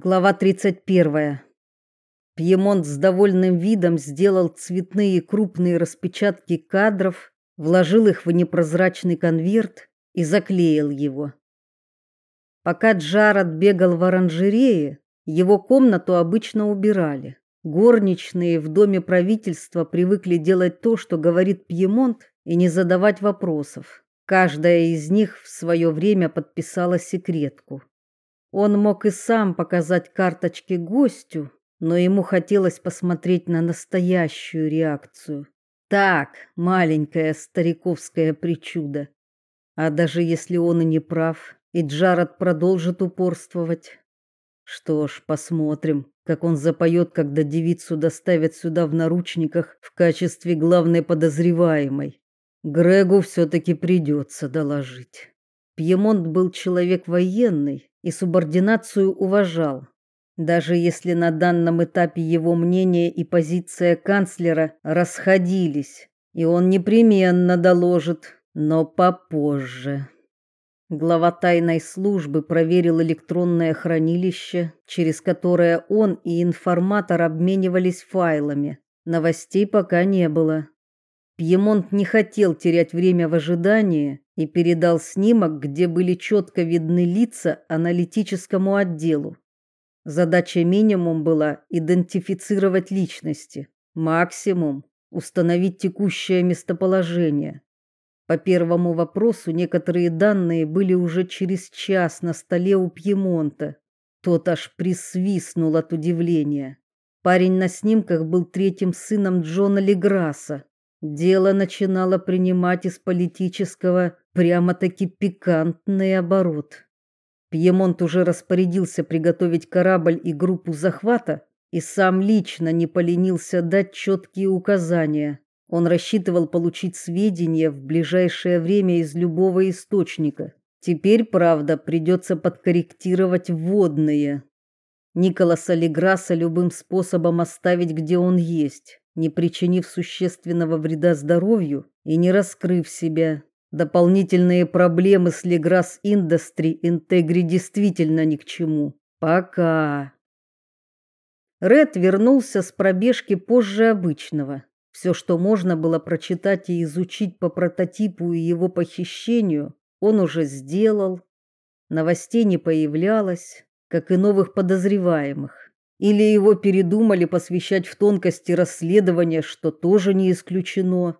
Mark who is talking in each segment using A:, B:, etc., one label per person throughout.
A: Глава 31. Пьемонт с довольным видом сделал цветные крупные распечатки кадров, вложил их в непрозрачный конверт и заклеил его. Пока Джаред бегал в оранжерее, его комнату обычно убирали. Горничные в доме правительства привыкли делать то, что говорит Пьемонт, и не задавать вопросов. Каждая из них в свое время подписала секретку. Он мог и сам показать карточки гостю, но ему хотелось посмотреть на настоящую реакцию. Так, маленькое стариковское причуда. А даже если он и не прав, и Джаред продолжит упорствовать. Что ж, посмотрим, как он запоет, когда девицу доставят сюда в наручниках в качестве главной подозреваемой. Грегу все таки придется доложить. Пьемонт был человек военный, и субординацию уважал. Даже если на данном этапе его мнение и позиция канцлера расходились, и он непременно доложит, но попозже. Глава тайной службы проверил электронное хранилище, через которое он и информатор обменивались файлами. Новостей пока не было. Пьемонт не хотел терять время в ожидании и передал снимок, где были четко видны лица аналитическому отделу. Задача минимум была идентифицировать личности, максимум установить текущее местоположение. По первому вопросу некоторые данные были уже через час на столе у Пьемонта. Тот аж присвистнул от удивления. Парень на снимках был третьим сыном Джона Леграсса, Дело начинало принимать из политического прямо-таки пикантный оборот. Пьемонт уже распорядился приготовить корабль и группу захвата и сам лично не поленился дать четкие указания. Он рассчитывал получить сведения в ближайшее время из любого источника. Теперь, правда, придется подкорректировать вводные. Николаса Леграса любым способом оставить, где он есть не причинив существенного вреда здоровью и не раскрыв себя. Дополнительные проблемы с Леграс Industry Интегри действительно ни к чему. Пока. Ред вернулся с пробежки позже обычного. Все, что можно было прочитать и изучить по прототипу и его похищению, он уже сделал. Новостей не появлялось, как и новых подозреваемых. Или его передумали посвящать в тонкости расследования, что тоже не исключено.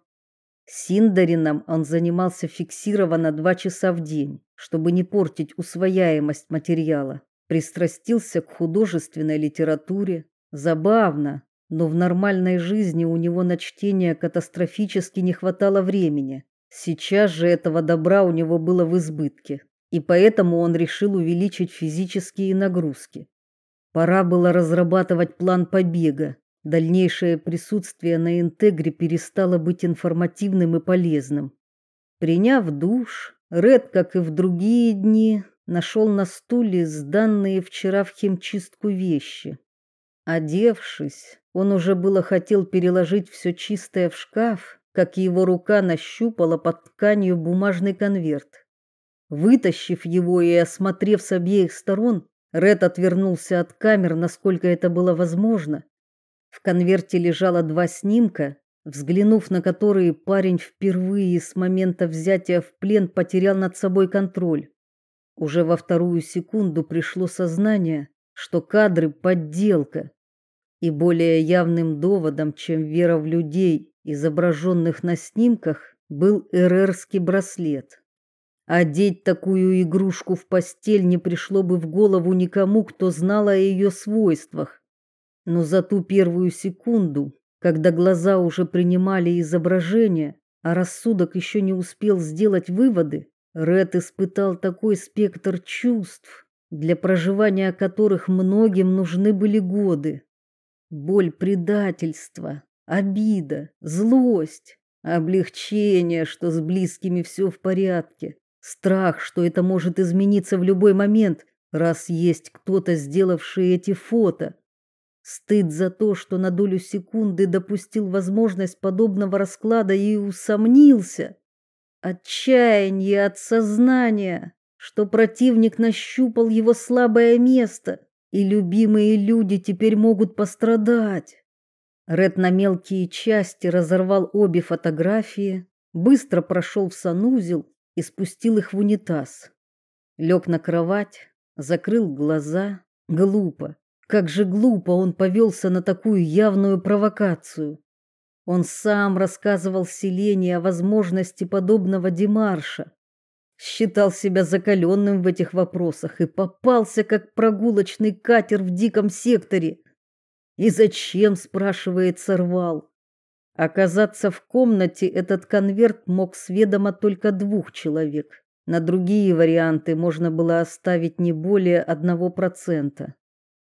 A: Синдарином он занимался фиксированно два часа в день, чтобы не портить усвояемость материала. Пристрастился к художественной литературе. Забавно, но в нормальной жизни у него на чтение катастрофически не хватало времени. Сейчас же этого добра у него было в избытке, и поэтому он решил увеличить физические нагрузки. Пора было разрабатывать план побега. Дальнейшее присутствие на Интегре перестало быть информативным и полезным. Приняв душ, Ред, как и в другие дни, нашел на стуле сданные вчера в химчистку вещи. Одевшись, он уже было хотел переложить все чистое в шкаф, как его рука нащупала под тканью бумажный конверт. Вытащив его и осмотрев с обеих сторон, Ред отвернулся от камер, насколько это было возможно. В конверте лежало два снимка, взглянув на которые парень впервые с момента взятия в плен потерял над собой контроль. Уже во вторую секунду пришло сознание, что кадры подделка. И более явным доводом, чем вера в людей, изображенных на снимках, был эрерский браслет. Одеть такую игрушку в постель не пришло бы в голову никому, кто знал о ее свойствах. Но за ту первую секунду, когда глаза уже принимали изображение, а рассудок еще не успел сделать выводы, Ред испытал такой спектр чувств, для проживания которых многим нужны были годы. Боль предательства, обида, злость, облегчение, что с близкими все в порядке, Страх, что это может измениться в любой момент, раз есть кто-то, сделавший эти фото. Стыд за то, что на долю секунды допустил возможность подобного расклада и усомнился. Отчаяние от сознания, что противник нащупал его слабое место, и любимые люди теперь могут пострадать. Ред на мелкие части разорвал обе фотографии, быстро прошел в санузел и спустил их в унитаз. Лег на кровать, закрыл глаза. Глупо. Как же глупо он повелся на такую явную провокацию. Он сам рассказывал Селене о возможности подобного демарша. Считал себя закаленным в этих вопросах и попался как прогулочный катер в диком секторе. И зачем, спрашивает, сорвал? Оказаться в комнате этот конверт мог с ведома только двух человек. На другие варианты можно было оставить не более одного процента.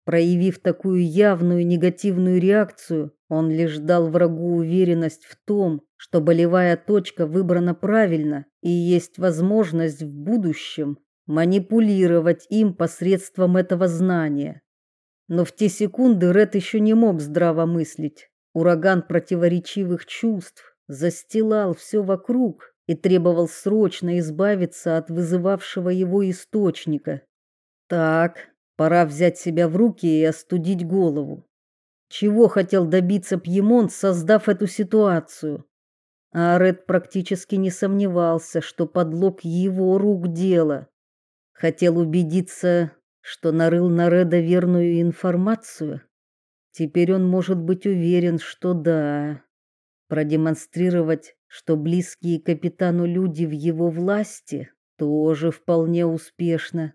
A: Проявив такую явную негативную реакцию, он лишь дал врагу уверенность в том, что болевая точка выбрана правильно и есть возможность в будущем манипулировать им посредством этого знания. Но в те секунды Ред еще не мог здраво мыслить. Ураган противоречивых чувств застилал все вокруг, и требовал срочно избавиться от вызывавшего его источника. Так, пора взять себя в руки и остудить голову. Чего хотел добиться Пьемонт, создав эту ситуацию? А практически не сомневался, что подлог его рук дело. Хотел убедиться, что нарыл на Реда верную информацию. Теперь он может быть уверен, что да. Продемонстрировать что близкие капитану люди в его власти тоже вполне успешно.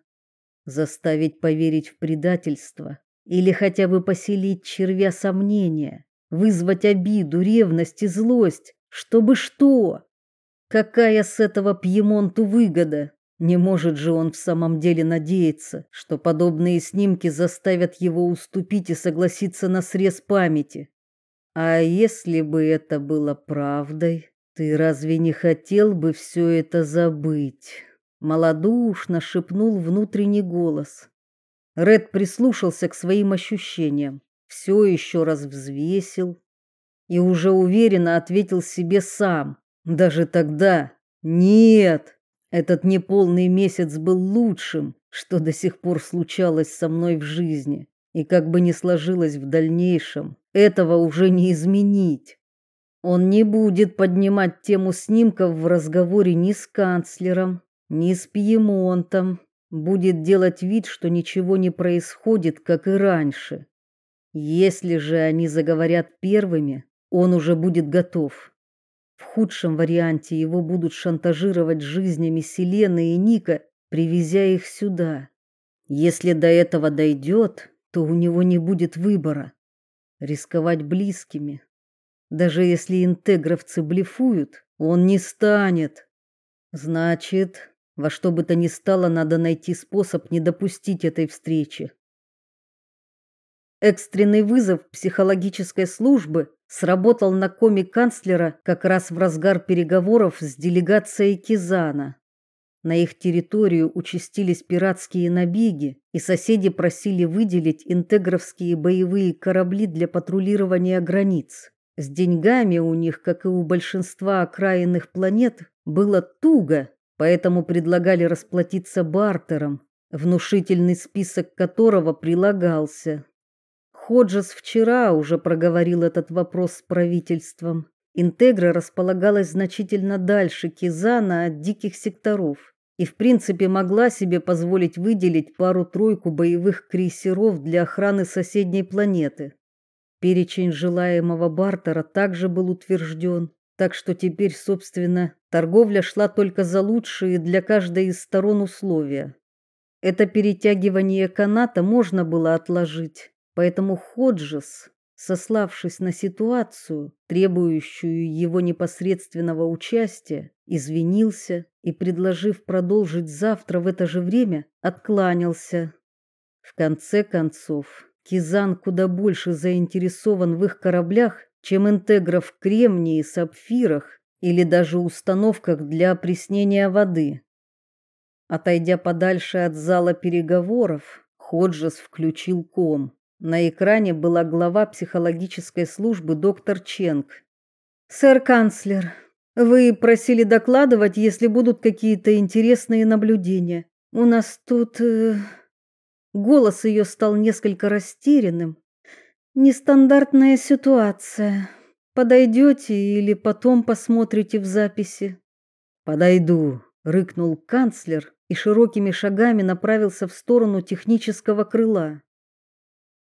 A: Заставить поверить в предательство или хотя бы поселить червя сомнения, вызвать обиду, ревность и злость, чтобы что? Какая с этого Пьемонту выгода? Не может же он в самом деле надеяться, что подобные снимки заставят его уступить и согласиться на срез памяти. А если бы это было правдой? Ты разве не хотел бы все это забыть? Молодушно шепнул внутренний голос. Ред прислушался к своим ощущениям, все еще раз взвесил и уже уверенно ответил себе сам. Даже тогда нет. Этот неполный месяц был лучшим, что до сих пор случалось со мной в жизни, и как бы ни сложилось в дальнейшем, этого уже не изменить. Он не будет поднимать тему снимков в разговоре ни с канцлером, ни с Пьемонтом, будет делать вид, что ничего не происходит, как и раньше. Если же они заговорят первыми, он уже будет готов. В худшем варианте его будут шантажировать жизнями Селены и Ника, привезя их сюда. Если до этого дойдет, то у него не будет выбора. Рисковать близкими, даже если интегровцы блефуют, он не станет. Значит, во что бы то ни стало, надо найти способ не допустить этой встречи. Экстренный вызов психологической службы сработал на коме канцлера как раз в разгар переговоров с делегацией Кизана. На их территорию участились пиратские набеги, и соседи просили выделить интегровские боевые корабли для патрулирования границ. С деньгами у них, как и у большинства окраинных планет, было туго, поэтому предлагали расплатиться бартером, внушительный список которого прилагался. Ходжес вчера уже проговорил этот вопрос с правительством. Интегра располагалась значительно дальше Кизана от диких секторов и в принципе могла себе позволить выделить пару-тройку боевых крейсеров для охраны соседней планеты. Перечень желаемого бартера также был утвержден, так что теперь, собственно, торговля шла только за лучшие для каждой из сторон условия. Это перетягивание каната можно было отложить, поэтому Ходжес, сославшись на ситуацию, требующую его непосредственного участия, извинился и, предложив продолжить завтра в это же время, откланялся. В конце концов, Кизан куда больше заинтересован в их кораблях, чем Интегра в кремнии, сапфирах или даже установках для опреснения воды. Отойдя подальше от зала переговоров, Ходжес включил ком. На экране была глава психологической службы доктор Ченг. «Сэр канцлер, вы просили докладывать, если будут какие-то интересные наблюдения. У нас тут...» э, Голос ее стал несколько растерянным. Нестандартная ситуация. Подойдете или потом посмотрите в записи? Подойду, рыкнул канцлер и широкими шагами направился в сторону технического крыла.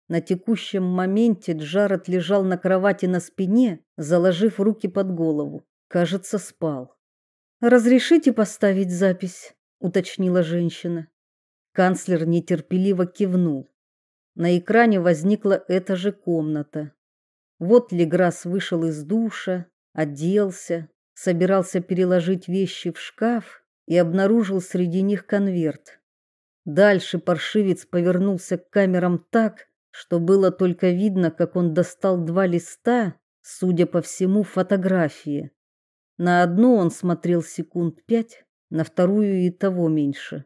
A: На текущем моменте Джаред лежал на кровати на спине, заложив руки под голову. Кажется, спал. Разрешите поставить запись, уточнила женщина. Канцлер нетерпеливо кивнул. На экране возникла эта же комната. Вот Леграс вышел из душа, оделся, собирался переложить вещи в шкаф и обнаружил среди них конверт. Дальше паршивец повернулся к камерам так, что было только видно, как он достал два листа, судя по всему, фотографии. На одну он смотрел секунд пять, на вторую и того меньше.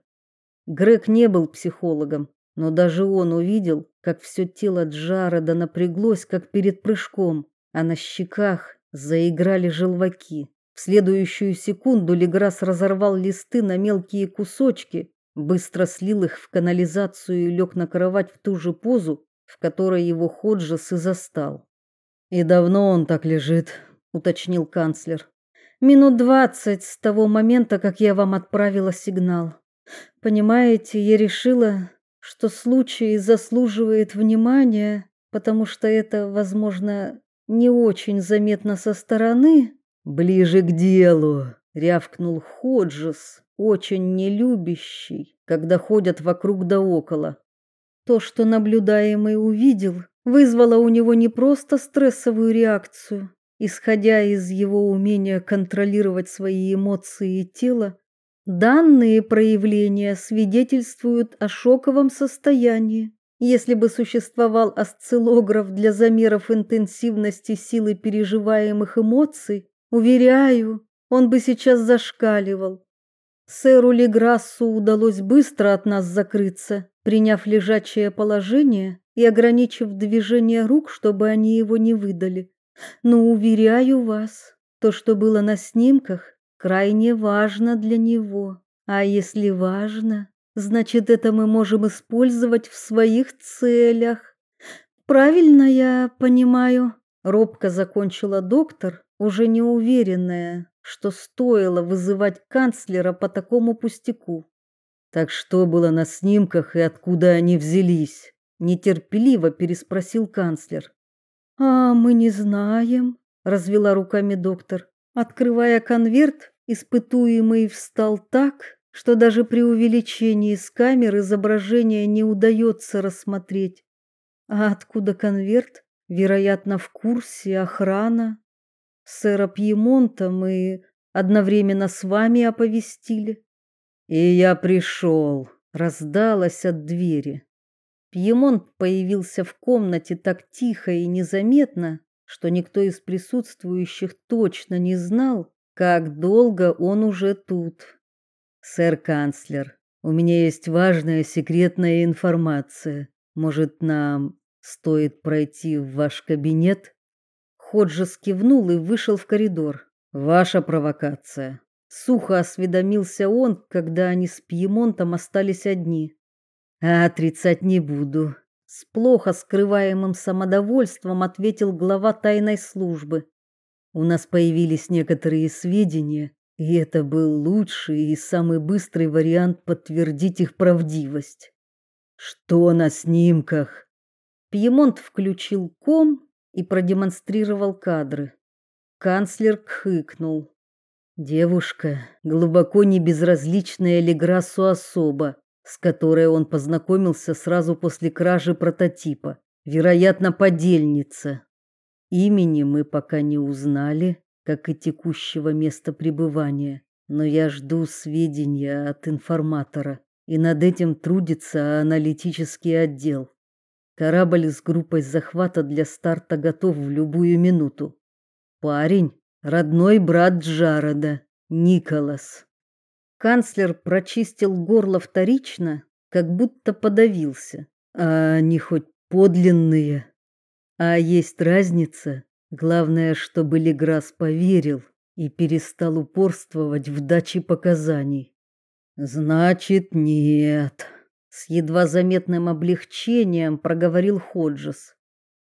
A: Грег не был психологом, но даже он увидел, как все тело Джареда напряглось, как перед прыжком, а на щеках заиграли желваки. В следующую секунду Леграс разорвал листы на мелкие кусочки, быстро слил их в канализацию и лег на кровать в ту же позу, в которой его Ходжес и застал. «И давно он так лежит?» — уточнил канцлер. «Минут двадцать с того момента, как я вам отправила сигнал». Понимаете, я решила, что случай заслуживает внимания, потому что это, возможно, не очень заметно со стороны. Ближе к делу, рявкнул Ходжес, очень нелюбящий, когда ходят вокруг да около. То, что наблюдаемый увидел, вызвало у него не просто стрессовую реакцию, исходя из его умения контролировать свои эмоции и тело, Данные проявления свидетельствуют о шоковом состоянии. Если бы существовал осциллограф для замеров интенсивности силы переживаемых эмоций, уверяю, он бы сейчас зашкаливал. Сэру Леграссу удалось быстро от нас закрыться, приняв лежачее положение и ограничив движение рук, чтобы они его не выдали. Но уверяю вас, то, что было на снимках, крайне важно для него. А если важно, значит, это мы можем использовать в своих целях. Правильно я понимаю? Робко закончила доктор, уже не уверенная, что стоило вызывать канцлера по такому пустяку. Так что было на снимках и откуда они взялись? нетерпеливо переспросил канцлер. А мы не знаем, развела руками доктор. Открывая конверт, Испытуемый встал так, что даже при увеличении с камер изображение не удается рассмотреть. А откуда конверт? Вероятно, в курсе охрана. Сэра Пьемонта мы одновременно с вами оповестили. И я пришел, раздалось от двери. Пьемонт появился в комнате так тихо и незаметно, что никто из присутствующих точно не знал, как долго он уже тут? Сэр канцлер, у меня есть важная секретная информация. Может, нам стоит пройти в ваш кабинет? Ходжес кивнул и вышел в коридор. Ваша провокация. Сухо осведомился он, когда они с Пьемонтом остались одни. А отрицать не буду. С плохо скрываемым самодовольством ответил глава тайной службы. У нас появились некоторые сведения, и это был лучший и самый быстрый вариант подтвердить их правдивость. Что на снимках? Пьемонт включил ком и продемонстрировал кадры. Канцлер хыкнул. Девушка, глубоко не безразличная Леграсу особа, с которой он познакомился сразу после кражи прототипа, вероятно, подельница. Имени мы пока не узнали, как и текущего места пребывания, но я жду сведения от информатора, и над этим трудится аналитический отдел. Корабль с группой захвата для старта готов в любую минуту. Парень родной брат Джареда, Николас. Канцлер прочистил горло вторично, как будто подавился. А они хоть подлинные. А есть разница. Главное, чтобы Леграс поверил и перестал упорствовать в даче показаний. Значит, нет, с едва заметным облегчением проговорил Ходжес.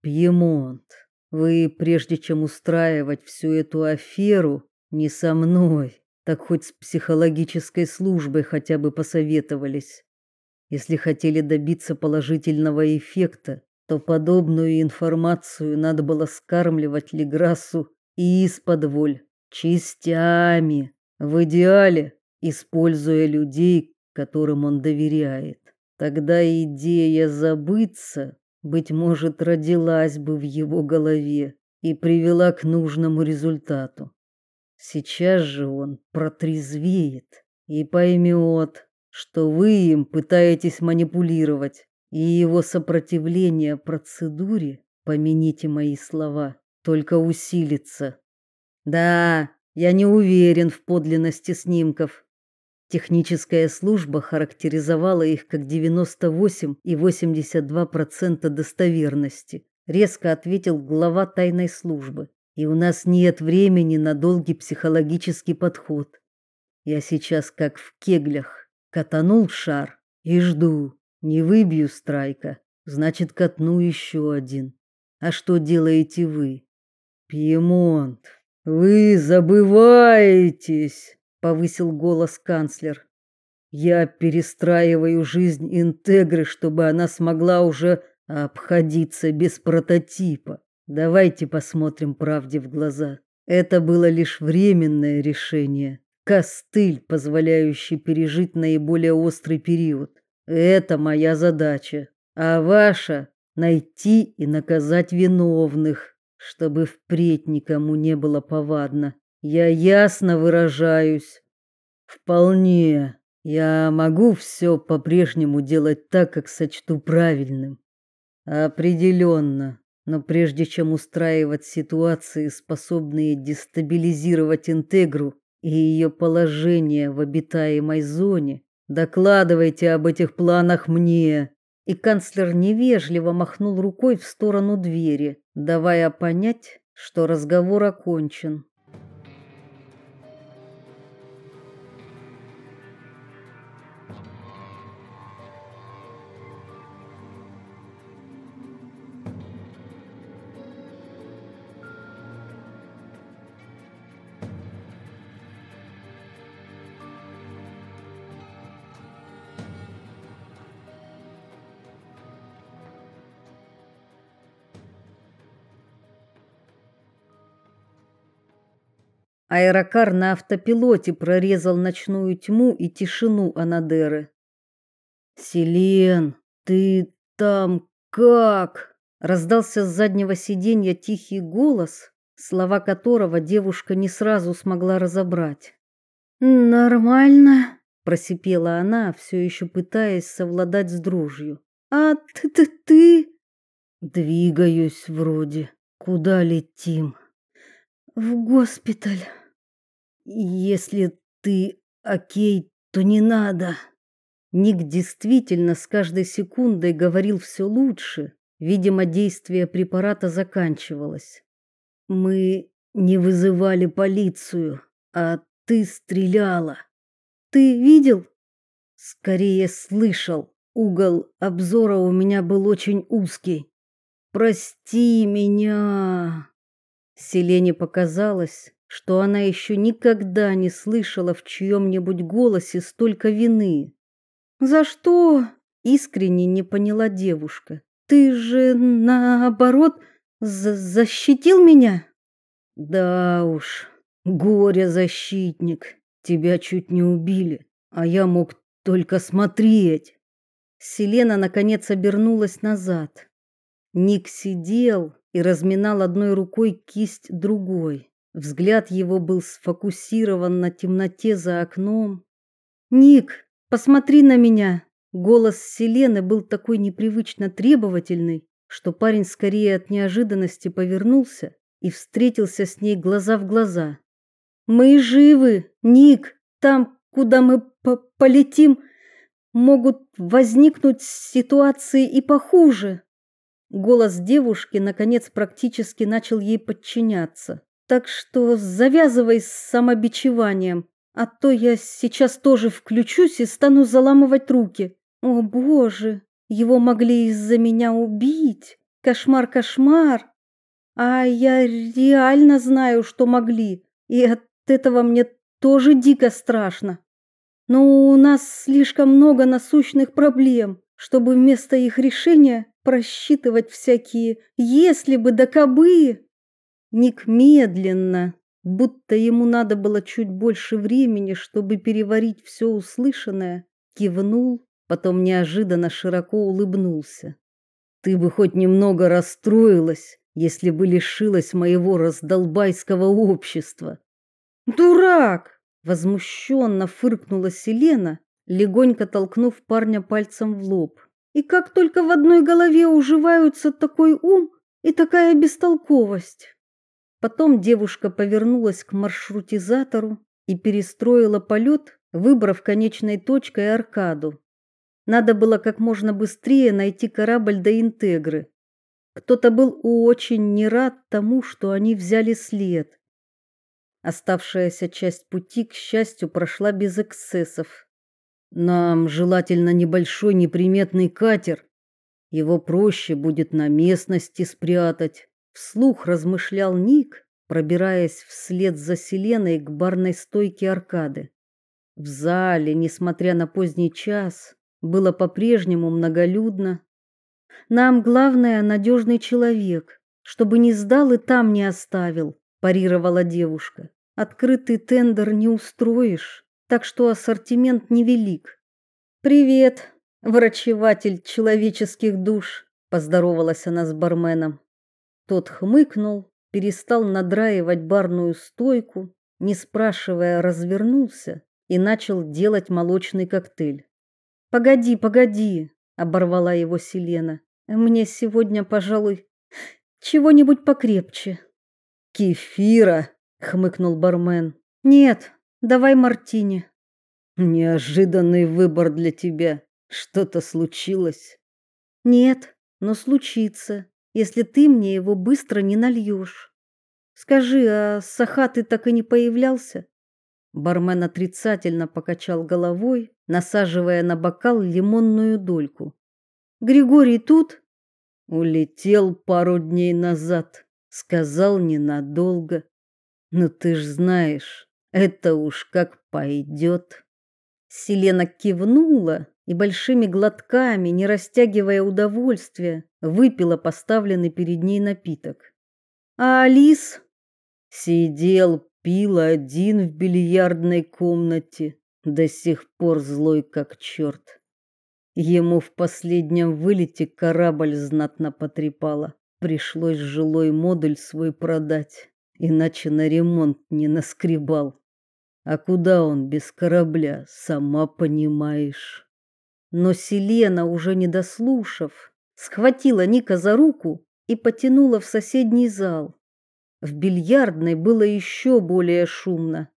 A: Пьемонт, вы прежде чем устраивать всю эту аферу, не со мной, так хоть с психологической службой хотя бы посоветовались. Если хотели добиться положительного эффекта, то подобную информацию надо было скармливать Леграссу и из-под частями, в идеале используя людей, которым он доверяет. Тогда идея забыться, быть может, родилась бы в его голове и привела к нужному результату. Сейчас же он протрезвеет и поймет, что вы им пытаетесь манипулировать, и его сопротивление процедуре, помяните мои слова, только усилится. Да, я не уверен в подлинности снимков. Техническая служба характеризовала их как 98 и 82% достоверности, резко ответил глава тайной службы. И у нас нет времени на долгий психологический подход. Я сейчас как в кеглях, катанул шар и жду. Не выбью страйка, значит, катну еще один. А что делаете вы? Пьемонт, вы забываетесь повысил голос канцлер. Я перестраиваю жизнь Интегры, чтобы она смогла уже обходиться без прототипа. Давайте посмотрим правде в глаза. Это было лишь временное решение, костыль, позволяющий пережить наиболее острый период. Это моя задача, а ваша найти и наказать виновных, чтобы впредь никому не было повадно. Я ясно выражаюсь. Вполне. Я могу все по-прежнему делать так, как сочту правильным. Определенно. Но прежде чем устраивать ситуации, способные дестабилизировать Интегру и ее положение в обитаемой зоне, докладывайте об этих планах мне. И канцлер невежливо махнул рукой в сторону двери, давая понять, что разговор окончен. Аэрокар на автопилоте прорезал ночную тьму и тишину Анадыры. «Селен, ты там как?» Раздался с заднего сиденья тихий голос, слова которого девушка не сразу смогла разобрать. «Нормально», — просипела она, все еще пытаясь совладать с дрожью. «А ты-ты-ты?» «Двигаюсь вроде. Куда летим?» в госпиталь. Если ты окей, то не надо. Ник действительно с каждой секундой говорил все лучше. Видимо, действие препарата заканчивалось. Мы не вызывали полицию, а ты стреляла. Ты видел? Скорее слышал. Угол обзора у меня был очень узкий. Прости меня. Селене показалось, что она еще никогда не слышала в чьем-нибудь голосе столько вины. «За что?» — искренне не поняла девушка. «Ты же, наоборот, защитил меня?» «Да уж, горе-защитник, тебя чуть не убили, а я мог только смотреть». Селена, наконец, обернулась назад. Ник сидел, и разминал одной рукой кисть другой. Взгляд его был сфокусирован на темноте за окном. «Ник, посмотри на меня!» Голос Селены был такой непривычно требовательный, что парень скорее от неожиданности повернулся и встретился с ней глаза в глаза. «Мы живы, Ник! Там, куда мы по полетим, могут возникнуть ситуации и похуже!» Голос девушки наконец практически начал ей подчиняться. Так что завязывай с самобичеванием, а то я сейчас тоже включусь и стану заламывать руки. О, боже, его могли из-за меня убить. Кошмар, кошмар. А я реально знаю, что могли. И от этого мне тоже дико страшно. Но у нас слишком много насущных проблем, чтобы вместо их решения просчитывать всякие «если бы да кабы». Ник медленно, будто ему надо было чуть больше времени, чтобы переварить все услышанное, кивнул, потом неожиданно широко улыбнулся. Ты бы хоть немного расстроилась, если бы лишилась моего раздолбайского общества. Дурак, возмущенно фыркнула Селена, легонько толкнув парня пальцем в лоб. И как только в одной голове уживаются такой ум и такая бестолковость. Потом девушка повернулась к маршрутизатору и перестроила полет, выбрав конечной точкой аркаду. Надо было как можно быстрее найти корабль до Интегры. Кто-то был очень не рад тому, что они взяли след. Оставшаяся часть пути, к счастью, прошла без эксцессов. Нам желательно небольшой неприметный катер. Его проще будет на местности спрятать, вслух размышлял Ник, пробираясь вслед за Селеной к барной стойке аркады. В зале, несмотря на поздний час, было по-прежнему многолюдно. Нам главное надежный человек, чтобы не сдал и там не оставил, парировала девушка. Открытый тендер не устроишь, так что ассортимент невелик. Привет, врачеватель человеческих душ, поздоровалась она с барменом. Тот хмыкнул, перестал надраивать барную стойку, не спрашивая, развернулся и начал делать молочный коктейль. Погоди, погоди, оборвала его Селена. Мне сегодня, пожалуй, чего-нибудь покрепче. Кефира, хмыкнул бармен. Нет, давай мартини. Неожиданный выбор для тебя. Что-то случилось? Нет, но случится, если ты мне его быстро не нальешь. Скажи, а Саха ты так и не появлялся? Бармен отрицательно покачал головой, насаживая на бокал лимонную дольку. Григорий тут? Улетел пару дней назад, сказал ненадолго. Но ты ж знаешь, это уж как пойдет. Селена кивнула и большими глотками, не растягивая удовольствия, выпила поставленный перед ней напиток. А Алис сидел, пил один в бильярдной комнате, до сих пор злой как черт. Ему в последнем вылете корабль знатно потрепало. Пришлось жилой модуль свой продать, иначе на ремонт не наскребал. А куда он без корабля, сама понимаешь. Но Селена, уже не дослушав, схватила Ника за руку и потянула в соседний зал. В бильярдной было еще более шумно.